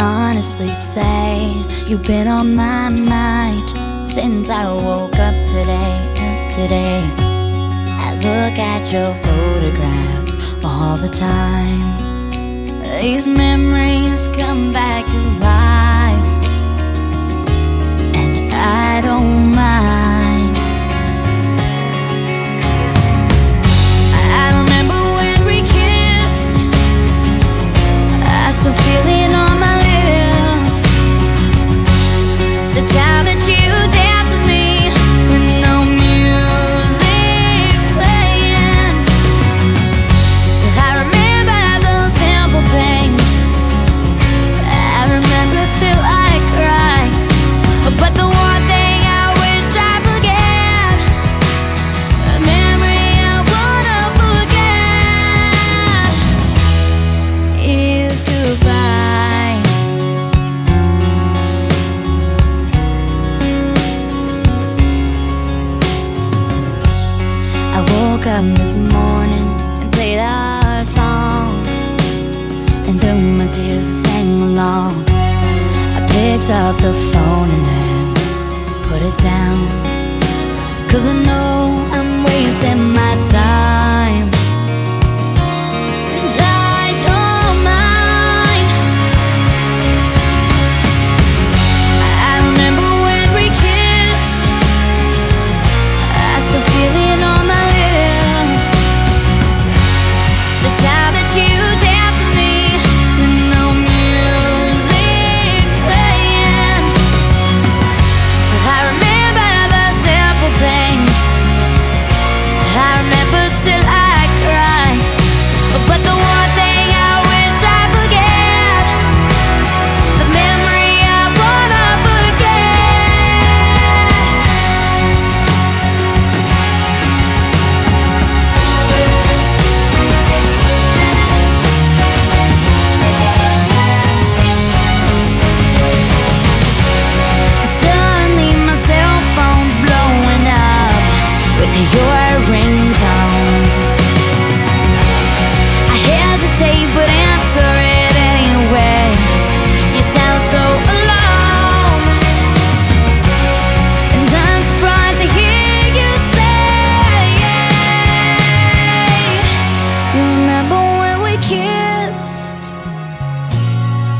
honestly say you've been on my mind since I woke up today. Today, I look at your photograph all the time. These memories come back up this morning and played our song. And through my tears, I sang along. I picked up the phone and then put it down. Cause I know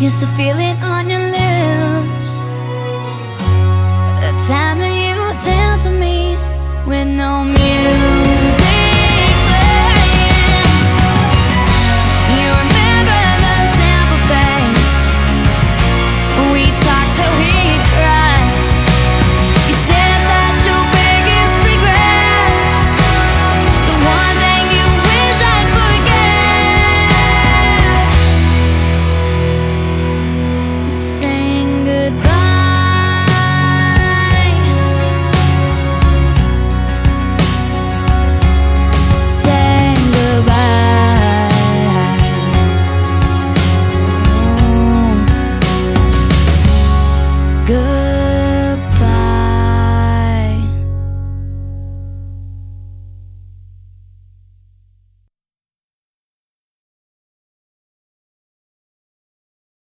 Used to feel it